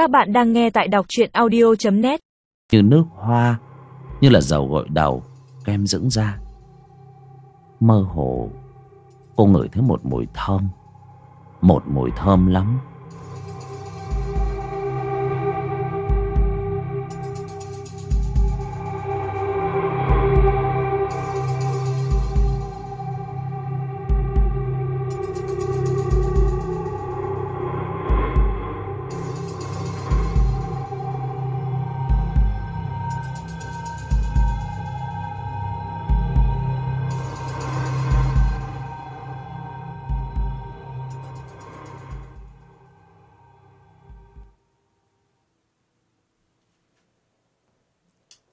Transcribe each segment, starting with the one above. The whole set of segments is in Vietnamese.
Các bạn đang nghe tại đọc truyện audio.net Như nước hoa, Như là dầu gội đầu, Kem dưỡng da. Mơ hồ, Cô ngửi thấy một mùi thơm, Một mùi thơm lắm.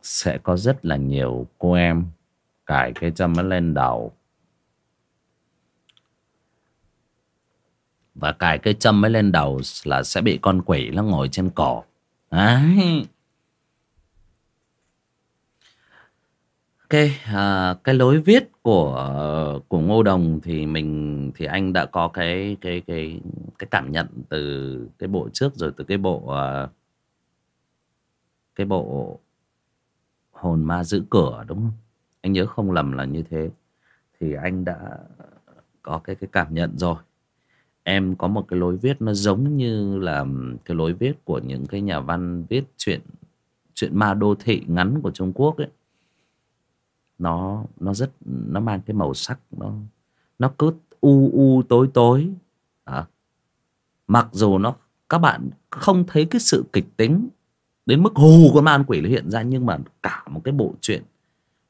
Sẽ có rất là nhiều cô em cài cái châm lên đầu. Và cài cái châm mới lên đầu là sẽ bị con quỷ nó ngồi trên cổ. Đấy. Cái à, cái lối viết của của Ngô Đồng thì mình thì anh đã có cái cái cái cái cảm nhận từ cái bộ trước rồi từ cái bộ à, cái bộ hồn ma giữ cửa, đúng không? Anh nhớ không lầm là như thế. Thì anh đã có cái cái cảm nhận rồi. Em có một cái lối viết nó giống như là cái lối viết của những cái nhà văn viết chuyện chuyện ma đô thị ngắn của Trung Quốc ấy. Nó nó rất, nó mang cái màu sắc, nó nó cứ u u, tối tối. À. mặc dù nó, các bạn không thấy cái sự kịch tính đến mức hù con ma ăn quỷ nó hiện ra nhưng mà cả một cái bộ truyện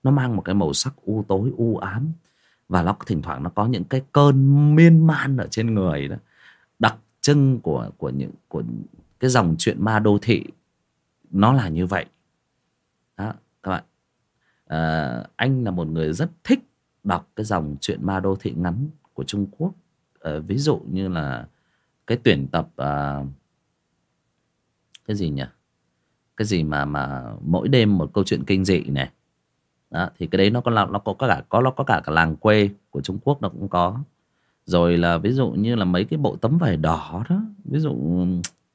nó mang một cái màu sắc u tối u ám. Và nó thỉnh thoảng nó có những cái cơn miên man ở trên người đó. Đặc trưng của của những của cái dòng chuyện ma đô thị nó là như vậy. Đó các bạn. À, anh là một người rất thích đọc cái dòng chuyện ma đô thị ngắn của Trung Quốc. À, ví dụ như là cái tuyển tập à, cái gì nhỉ? Cái gì mà mà mỗi đêm một câu chuyện kinh dị này đó, thì cái đấy nó có nó có cả có nó có cả cả làng quê của Trung Quốc nó cũng có. Rồi là ví dụ như là mấy cái bộ tấm vải đỏ đó ví dụ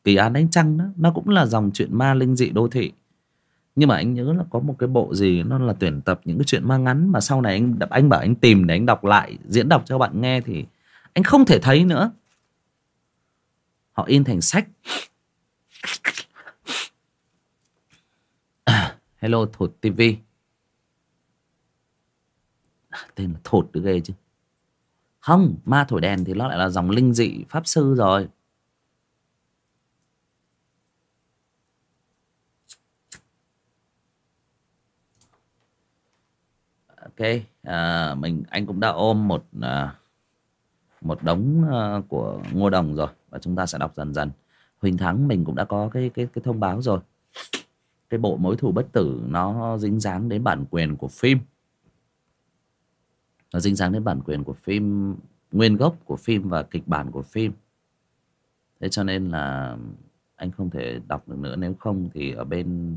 kỳ án đánh trăng đó nó cũng là dòng chuyện ma linh dị đô thị. Nhưng mà anh nhớ là có một cái bộ gì nó là tuyển tập những cái chuyện ma ngắn mà sau này anh anh bảo anh tìm để anh đọc lại diễn đọc cho bạn nghe thì anh không thể thấy nữa. Họ in thành sách. Hello Thột TV à, Tên là Thột được ghê chứ. Không, ma thổi đèn thì nó lại là dòng linh dị pháp sư rồi. Ok, à, mình anh cũng đã ôm một à, một đống à, của Ngô Đồng rồi và chúng ta sẽ đọc dần dần. Huỳnh Thắng mình cũng đã có cái cái cái thông báo rồi cái bộ mối thù bất tử nó dính dáng đến bản quyền của phim. Nó dính dáng đến bản quyền của phim, nguyên gốc của phim và kịch bản của phim. Thế cho nên là anh không thể đọc được nữa. Nếu không thì ở bên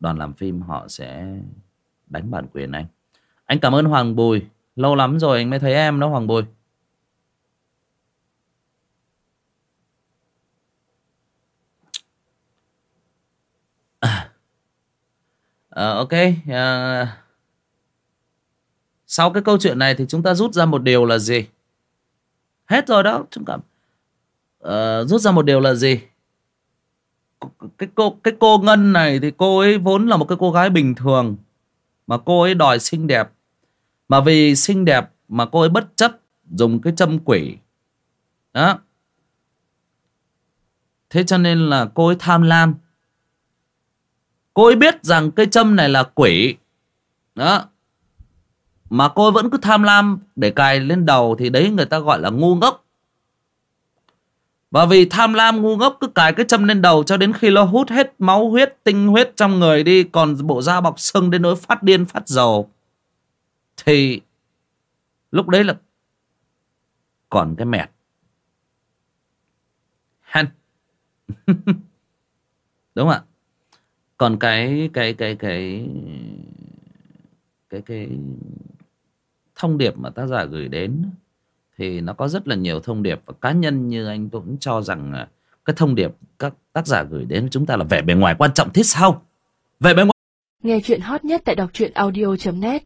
đoàn làm phim họ sẽ đánh bản quyền anh. Anh cảm ơn hoàng bùi. Lâu lắm rồi anh mới thấy em đó, hoàng bùi. Ờ, ok uh, sau cái câu chuyện này thì chúng ta rút ra một điều là gì? Hết rồi đó chúng ta uh, rút ra một điều là gì? Cái cô cái cô ngân này thì cô ấy vốn là một cái cô gái bình thường mà cô ấy đòi xinh đẹp. Mà vì xinh đẹp mà cô ấy bất chấp dùng cái châm quỷ. Đó. Thế cho nên là cô ấy tham lam. Cô ấy biết rằng cây châm này là quỷ. Đó. Mà cô ấy vẫn cứ tham lam để cài lên đầu thì đấy người ta gọi là ngu ngốc. Và vì tham lam ngu ngốc cứ cài cái châm lên đầu cho đến khi nó hút hết máu huyết, tinh huyết trong người đi. Còn bộ da bọc sưng đến nỗi phát điên, phát dầu. Thì lúc đấy là còn cái mẹt. Hen. Đúng không ạ? Còn cái cái cái cái cái cái thông điệp mà tác giả gửi đến thì nó có rất là nhiều thông điệp và cá nhân như anh cũng cho rằng cái thông điệp các tác giả gửi đến chúng ta là vẻ bề ngoài quan trọng thế sao? Vẻ bề ngoài Nghe chuyện hot nhất tại đọc truyện audio.net